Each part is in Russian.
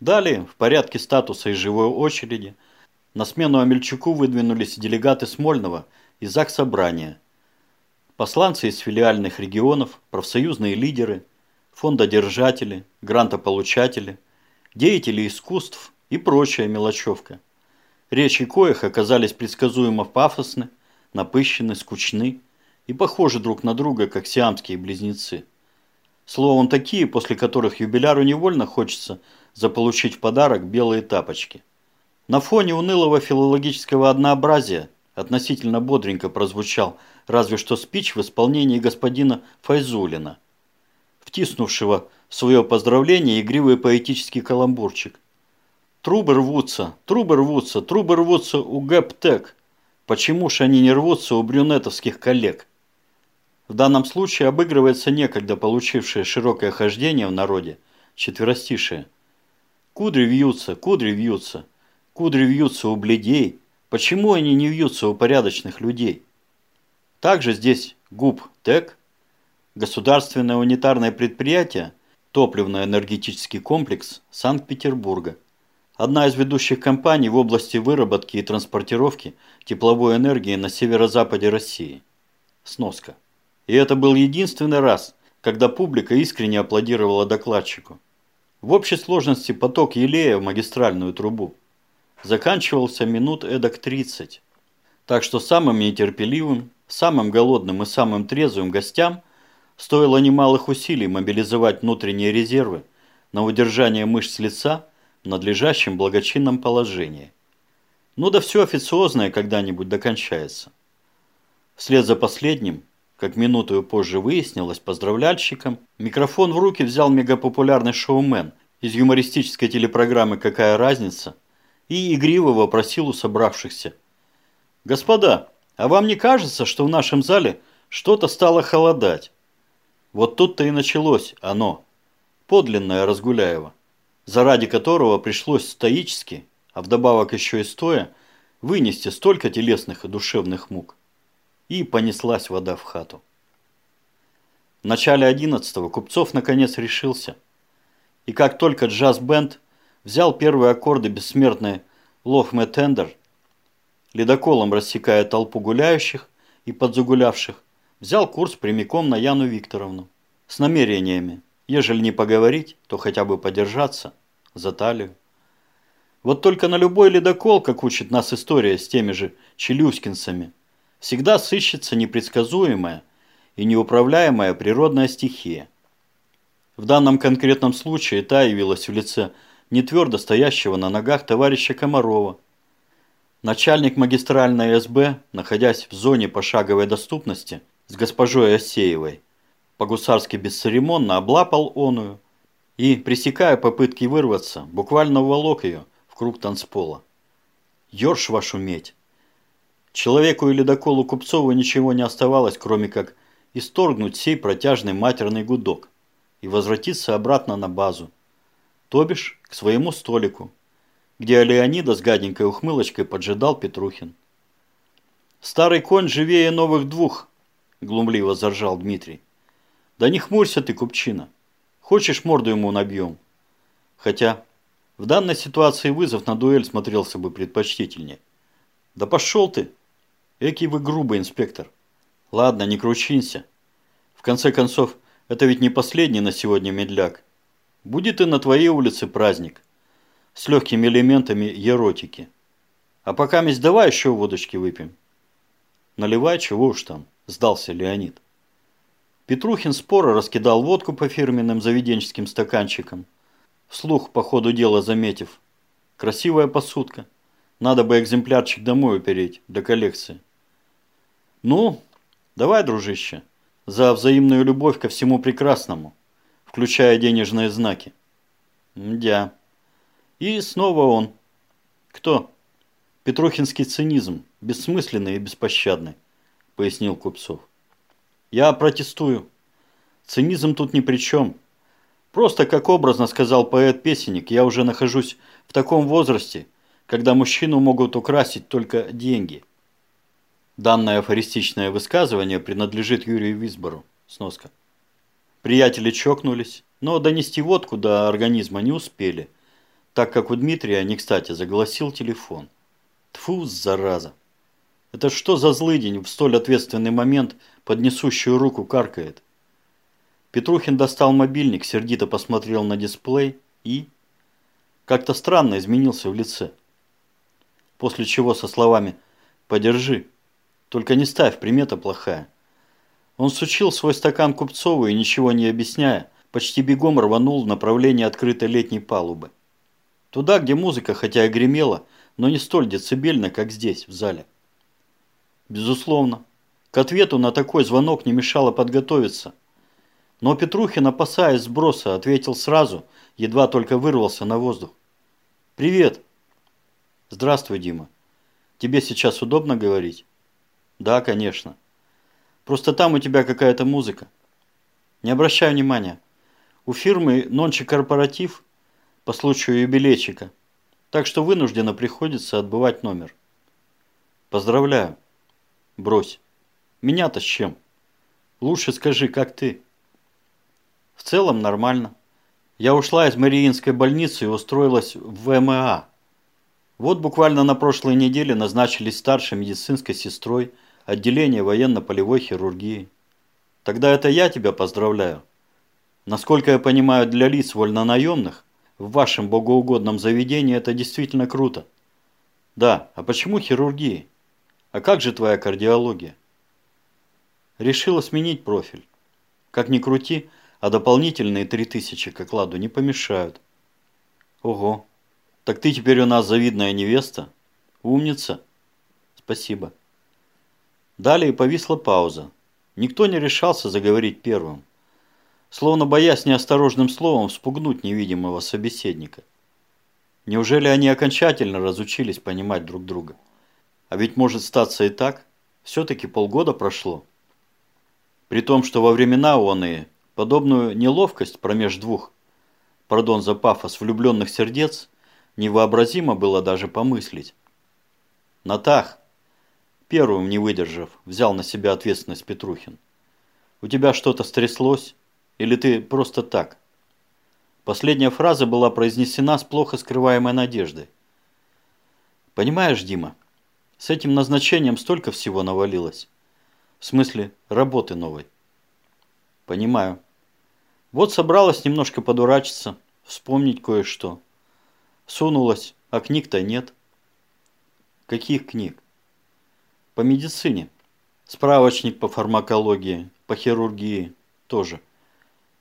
Далее, в порядке статуса и живой очереди, на смену Амельчуку выдвинулись делегаты Смольного и ЗАГС Собрания, посланцы из филиальных регионов, профсоюзные лидеры, фондодержатели, грантополучатели, деятели искусств и прочая мелочевка. Речи коих оказались предсказуемо пафосны, напыщены, скучны и похожи друг на друга, как сиамские близнецы. Словом, такие, после которых юбиляру невольно хочется заполучить в подарок белые тапочки. На фоне унылого филологического однообразия относительно бодренько прозвучал разве что спич в исполнении господина Файзулина, втиснувшего в свое поздравление игривый поэтический каламбурчик. Трубы рвутся, трубы рвутся, трубы рвутся у ГЭПТЕК. Почему ж они не рвутся у брюнетовских коллег? В данном случае обыгрывается некогда получившее широкое хождение в народе четверостишее. Кудри вьются, кудри вьются, кудри вьются у бледей. Почему они не вьются у порядочных людей? Также здесь ГУП ТЭК, государственное унитарное предприятие, топливно-энергетический комплекс Санкт-Петербурга. Одна из ведущих компаний в области выработки и транспортировки тепловой энергии на северо-западе России. Сноска. И это был единственный раз, когда публика искренне аплодировала докладчику. В общей сложности поток елея в магистральную трубу заканчивался минут эдак 30. Так что самым нетерпеливым, самым голодным и самым трезвым гостям стоило немалых усилий мобилизовать внутренние резервы на удержание мышц лица в надлежащем благочинном положении. Ну да все официозное когда-нибудь докончается. Вслед за последним как минуту позже выяснилось, поздравляльщиком микрофон в руки взял мегапопулярный шоумен из юмористической телепрограммы «Какая разница?» и игриво вопросил у собравшихся. «Господа, а вам не кажется, что в нашем зале что-то стало холодать?» Вот тут-то и началось оно, подлинное Разгуляева, заради которого пришлось стоически, а вдобавок еще и стоя, вынести столько телесных и душевных мук и понеслась вода в хату. В начале одиннадцатого Купцов наконец решился. И как только джаз-бенд взял первые аккорды бессмертной «Love Me Tender», ледоколом рассекая толпу гуляющих и подзагулявших, взял курс прямиком на Яну Викторовну с намерениями, ежели не поговорить, то хотя бы подержаться за талию. Вот только на любой ледокол, как учит нас история с теми же челюскинцами, всегда сыщется непредсказуемая и неуправляемая природная стихия. В данном конкретном случае та явилась в лице не твердо стоящего на ногах товарища Комарова. Начальник магистральной СБ, находясь в зоне пошаговой доступности с госпожой Осеевой, по-гусарски бесцеремонно облапал оную и, пресекая попытки вырваться, буквально уволок ее в круг танцпола. «Ёрш вашу медь!» Человеку или доколу Купцову ничего не оставалось, кроме как исторгнуть сей протяжный матерный гудок и возвратиться обратно на базу, то бишь к своему столику, где Леонида с гаденькой ухмылочкой поджидал Петрухин. «Старый конь живее новых двух», – глумливо заржал Дмитрий. «Да не хмурься ты, купчина. Хочешь, морду ему набьем?» Хотя в данной ситуации вызов на дуэль смотрелся бы предпочтительнее. «Да пошел ты!» Экий вы грубый, инспектор. Ладно, не кручинься. В конце концов, это ведь не последний на сегодня медляк. Будет и на твоей улице праздник. С легкими элементами еротики. А пока месть давай еще водочки выпьем. Наливай, чего уж там, сдался Леонид. Петрухин споро раскидал водку по фирменным заведенческим стаканчикам. Вслух по ходу дела заметив. Красивая посудка. Надо бы экземплярчик домой упереть, для коллекции. Ну, давай, дружище, за взаимную любовь ко всему прекрасному, включая денежные знаки. Мдя. И снова он. Кто? Петрухинский цинизм, бессмысленный и беспощадный, пояснил Купцов. Я протестую. Цинизм тут ни при чем. Просто, как образно сказал поэт-песенник, я уже нахожусь в таком возрасте, когда мужчину могут украсить только деньги – Данное афористичное высказывание принадлежит Юрию Висбору. Сноска. Приятели чокнулись, но донести водку до организма не успели, так как у Дмитрия не кстати заголосил телефон. Тфу, зараза! Это что за злый день в столь ответственный момент под несущую руку каркает? Петрухин достал мобильник, сердито посмотрел на дисплей и... Как-то странно изменился в лице. После чего со словами «Подержи, только не ставь, примета плохая». Он сучил свой стакан Купцову и, ничего не объясняя, почти бегом рванул в направлении открытой летней палубы. Туда, где музыка хотя и гремела, но не столь децибельно, как здесь, в зале. Безусловно, к ответу на такой звонок не мешало подготовиться. Но Петрухин, опасаясь сброса, ответил сразу, едва только вырвался на воздух. «Привет!» «Здравствуй, Дима. Тебе сейчас удобно говорить?» «Да, конечно. Просто там у тебя какая-то музыка». «Не обращай внимания. У фирмы нонче корпоратив по случаю юбилейчика, так что вынужденно приходится отбывать номер». «Поздравляю». «Брось. Меня-то с чем? Лучше скажи, как ты?» «В целом нормально. Я ушла из Мариинской больницы и устроилась в ВМА. Вот буквально на прошлой неделе назначили старшей медицинской сестрой отделения военно-полевой хирургии. Тогда это я тебя поздравляю. Насколько я понимаю, для лиц вольнонаемных в вашем богоугодном заведении это действительно круто. Да, а почему хирургии? А как же твоя кардиология? Решила сменить профиль. Как ни крути, а дополнительные три тысячи к окладу не помешают. Ого, так ты теперь у нас завидная невеста? Умница? Спасибо. Далее повисла пауза. Никто не решался заговорить первым. Словно боясь неосторожным словом спугнуть невидимого собеседника. Неужели они окончательно разучились понимать друг друга? А ведь может статься и так. Все-таки полгода прошло. При том, что во времена оные подобную неловкость промеж двух, пардон за пафос, влюбленных сердец – невообразимо было даже помыслить. Натах, первым не выдержав, взял на себя ответственность Петрухин. У тебя что-то стряслось? Или ты просто так? Последняя фраза была произнесена с плохо скрываемой надеждой. Понимаешь, Дима, с этим назначением столько всего навалилось. В смысле, работы новой. Понимаю. Вот собралась немножко подурачиться, вспомнить кое-что. Сунулась, а книг-то нет. Каких книг? По медицине. Справочник по фармакологии, по хирургии тоже.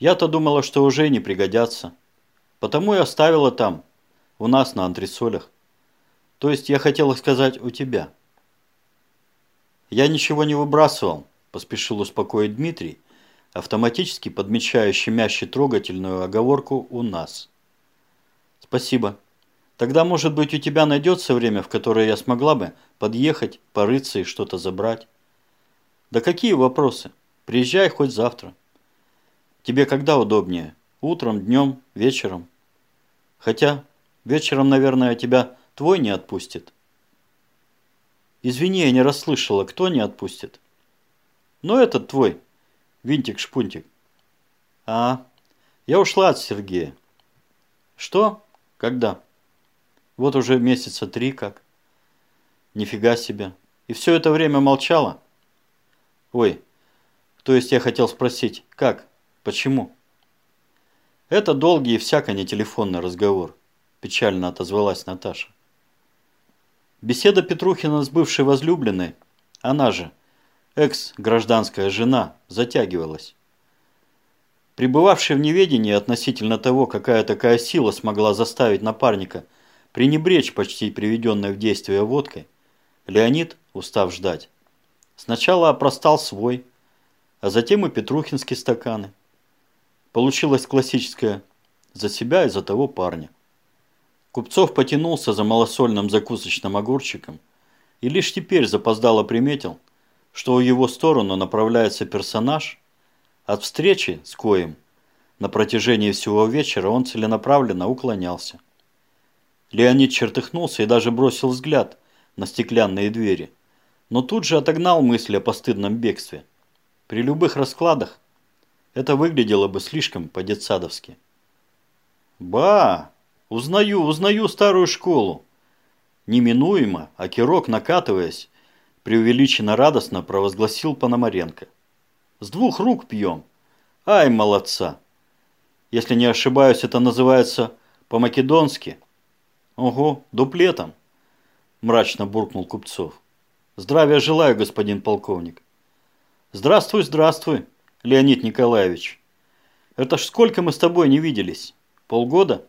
Я-то думала, что уже не пригодятся. Потому и оставила там, у нас на антресолях. То есть я хотела сказать у тебя. Я ничего не выбрасывал, поспешил успокоить Дмитрий, автоматически подмечая щемяще трогательную оговорку «у нас». Спасибо. Тогда, может быть, у тебя найдется время, в которое я смогла бы подъехать, порыться и что-то забрать. Да какие вопросы? Приезжай хоть завтра. Тебе когда удобнее? Утром, днем, вечером? Хотя вечером, наверное, тебя твой не отпустит. Извини, я не расслышала, кто не отпустит. Ну, этот твой, винтик-шпунтик. А, я ушла от Сергея. Что? Когда? Вот уже месяца три как. Нифига себе. И все это время молчала? Ой, то есть я хотел спросить, как, почему? Это долгий и всяко не телефонный разговор, печально отозвалась Наташа. Беседа Петрухина с бывшей возлюбленной, она же, экс-гражданская жена, затягивалась. Пребывавший в неведении относительно того, какая такая сила смогла заставить напарника – пренебречь почти приведенной в действие водкой, Леонид, устав ждать, сначала опростал свой, а затем и петрухинские стаканы. Получилось классическое «за себя и за того парня». Купцов потянулся за малосольным закусочным огурчиком и лишь теперь запоздало приметил, что в его сторону направляется персонаж, от встречи с коем на протяжении всего вечера он целенаправленно уклонялся. Леонид чертыхнулся и даже бросил взгляд на стеклянные двери, но тут же отогнал мысли о постыдном бегстве. При любых раскладах это выглядело бы слишком по-детсадовски. «Ба!» – Узнаю, узнаю старую школу. Неминуемо, а Кирок, накатываясь, преувеличенно радостно провозгласил Пономаренко. С двух рук пьем. Ай, молодца. Если не ошибаюсь, это называется по-македонски. Ого, дуплетом. Мрачно буркнул Купцов. Здравия желаю, господин полковник. Здравствуй, здравствуй, Леонид Николаевич. Это ж сколько мы с тобой не виделись? Полгода?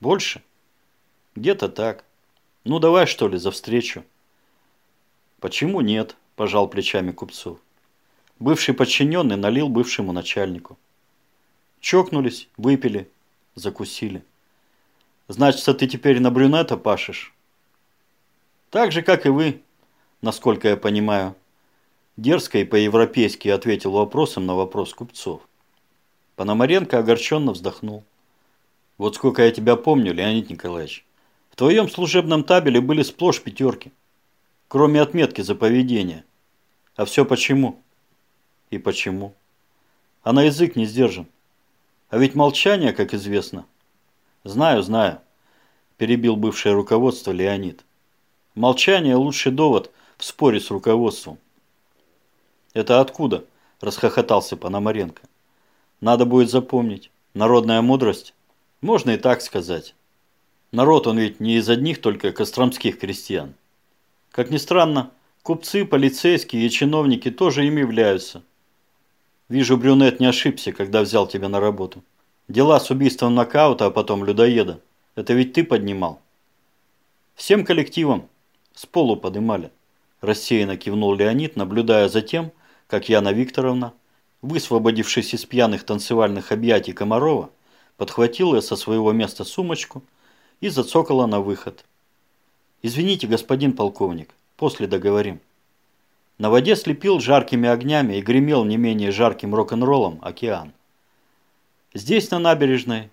Больше? Где-то так. Ну давай что ли за встречу. Почему нет? Пожал плечами Купцов. Бывший подчиненный налил бывшему начальнику. Чокнулись, выпили, закусили. Значит, ты теперь на брюнета пашешь? Так же, как и вы, насколько я понимаю. Дерзко и по-европейски ответил вопросом на вопрос купцов. Пономаренко огорченно вздохнул. Вот сколько я тебя помню, Леонид Николаевич. В твоем служебном табеле были сплошь пятерки. Кроме отметки за поведение. А все почему? И почему? А на язык не сдержан. А ведь молчание, как известно. Знаю, знаю, перебил бывшее руководство Леонид. Молчание – лучший довод в споре с руководством. Это откуда? Расхохотался Пономаренко. Надо будет запомнить. Народная мудрость можно и так сказать. Народ он ведь не из одних только костромских крестьян. Как ни странно, купцы, полицейские и чиновники тоже им являются. Вижу, брюнет не ошибся, когда взял тебя на работу. Дела с убийством нокаута, а потом людоеда. Это ведь ты поднимал. Всем коллективом. С полу подымали. Рассеянно кивнул Леонид, наблюдая за тем, как Яна Викторовна, высвободившись из пьяных танцевальных объятий Комарова, подхватила со своего места сумочку и зацокала на выход. «Извините, господин полковник, после договорим». На воде слепил жаркими огнями и гремел не менее жарким рок-н-роллом океан. Здесь, на набережной,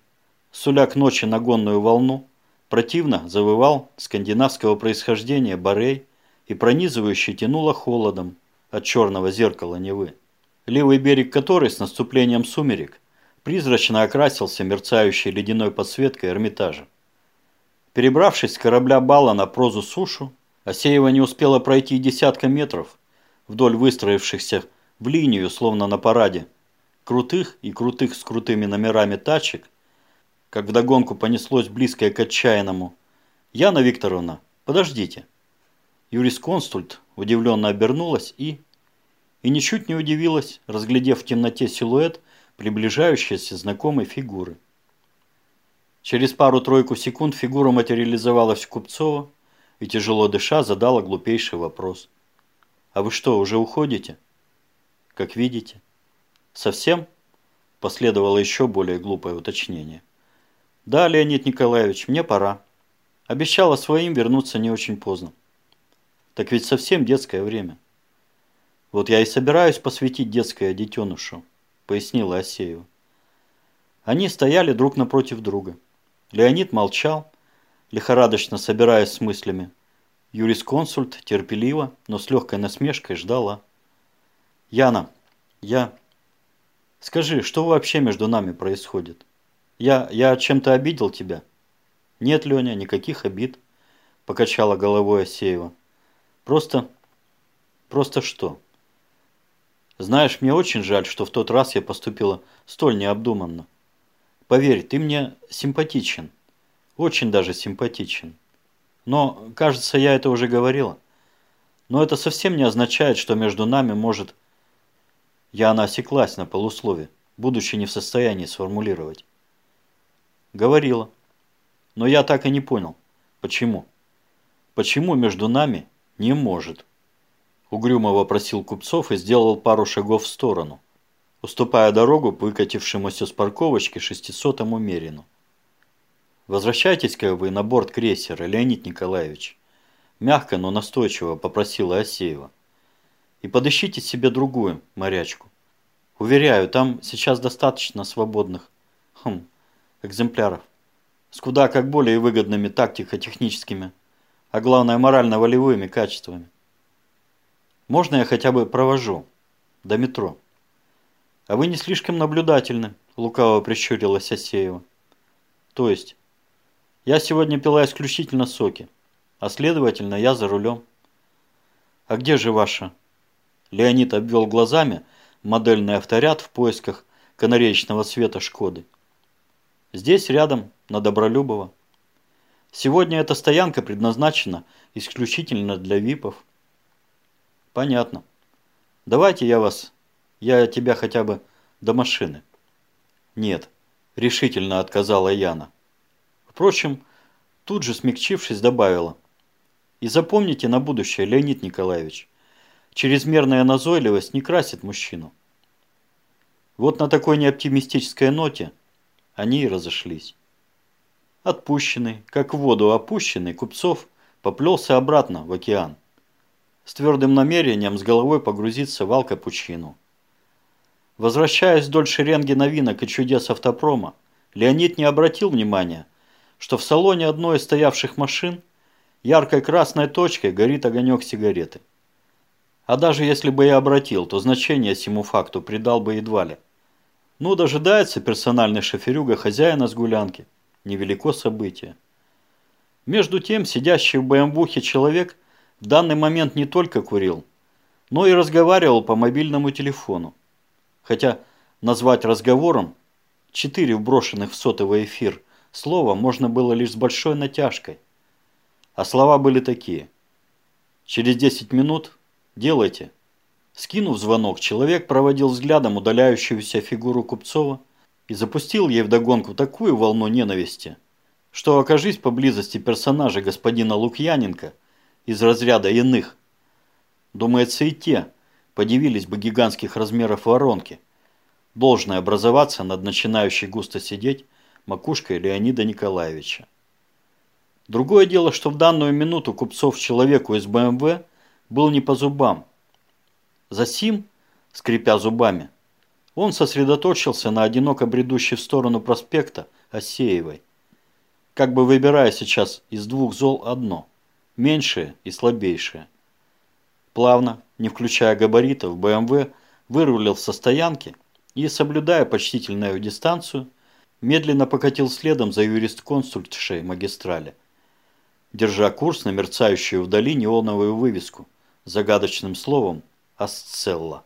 суля к ночи нагонную волну, противно завывал скандинавского происхождения барей и пронизывающе тянуло холодом от черного зеркала Невы, левый берег которой с наступлением сумерек – призрачно окрасился мерцающей ледяной подсветкой Эрмитажа. Перебравшись с корабля Бала на прозу сушу, Асеева не успела пройти десятка метров вдоль выстроившихся в линию, словно на параде, крутых и крутых с крутыми номерами тачек, как вдогонку понеслось близкое к отчаянному. «Яна Викторовна, подождите!» Юрисконсульт удивленно обернулась и... И ничуть не удивилась, разглядев в темноте силуэт приближающейся знакомой фигуры. Через пару-тройку секунд фигура материализовалась в Купцова и, тяжело дыша, задала глупейший вопрос. «А вы что, уже уходите?» «Как видите». «Совсем?» – последовало еще более глупое уточнение. «Да, Леонид Николаевич, мне пора. Обещала своим вернуться не очень поздно. Так ведь совсем детское время. Вот я и собираюсь посвятить детское детенышу пояснила Асеева. Они стояли друг напротив друга. Леонид молчал, лихорадочно собираясь с мыслями. Юрисконсульт терпеливо, но с легкой насмешкой ждала. «Яна, я... Скажи, что вообще между нами происходит? Я, я чем-то обидел тебя?» «Нет, Леня, никаких обид», – покачала головой Асеева. «Просто... просто что?» Знаешь, мне очень жаль, что в тот раз я поступила столь необдуманно. Поверь, ты мне симпатичен. Очень даже симпатичен. Но, кажется, я это уже говорила. Но это совсем не означает, что между нами может... Я она осеклась на полуслове, будучи не в состоянии сформулировать. Говорила. Но я так и не понял. Почему? Почему между нами не может? Угрюмо вопросил купцов и сделал пару шагов в сторону, уступая дорогу выкатившемуся с парковочки шестисотому Мерину. «Возвращайтесь-ка вы на борт крейсера, Леонид Николаевич», мягко, но настойчиво попросила Асеева. «И подыщите себе другую морячку. Уверяю, там сейчас достаточно свободных хм, экземпляров, с куда как более выгодными тактико-техническими, а главное морально-волевыми качествами. Можно я хотя бы провожу? До метро. А вы не слишком наблюдательны, лукаво прищурилась Асеева. То есть? Я сегодня пила исключительно соки, а следовательно, я за рулем. А где же ваша? Леонид обвел глазами модельный авторяд в поисках канареечного цвета Шкоды. Здесь рядом, на Добролюбово. Сегодня эта стоянка предназначена исключительно для ВИПов. Понятно. Давайте я вас, я тебя хотя бы до машины. Нет, решительно отказала Яна. Впрочем, тут же смягчившись, добавила. И запомните на будущее, Леонид Николаевич, чрезмерная назойливость не красит мужчину. Вот на такой неоптимистической ноте они и разошлись. Отпущенный, как в воду опущенный, Купцов поплелся обратно в океан с твердым намерением с головой погрузиться в алкапучину. Возвращаясь вдоль шеренги новинок и чудес автопрома, Леонид не обратил внимания, что в салоне одной из стоявших машин яркой красной точкой горит огонек сигареты. А даже если бы и обратил, то значение сему факту придал бы едва ли. Ну, дожидается персональный шоферюга хозяина с гулянки – невелико событие. Между тем, сидящий в БМВухе человек в данный момент не только курил, но и разговаривал по мобильному телефону. Хотя назвать разговором четыре вброшенных в сотовый эфир слова можно было лишь с большой натяжкой. А слова были такие. Через 10 минут делайте. Скинув звонок, человек проводил взглядом удаляющуюся фигуру Купцова и запустил ей вдогонку такую волну ненависти, что окажись поблизости персонажа господина Лукьяненко из разряда иных. Думается, и те подивились бы гигантских размеров воронки, должной образоваться над начинающей густо сидеть макушкой Леонида Николаевича. Другое дело, что в данную минуту купцов человеку из БМВ был не по зубам. Засим, скрипя зубами, он сосредоточился на одиноко бредущей в сторону проспекта Осеевой, как бы выбирая сейчас из двух зол одно, меньшее и слабейшее. Плавно, не включая габаритов, БМВ вырулил со стоянки и, соблюдая почтительную дистанцию, медленно покатил следом за юрист-консультшей магистрали, держа курс на мерцающую вдали неоновую вывеску загадочным словом «Асцелла».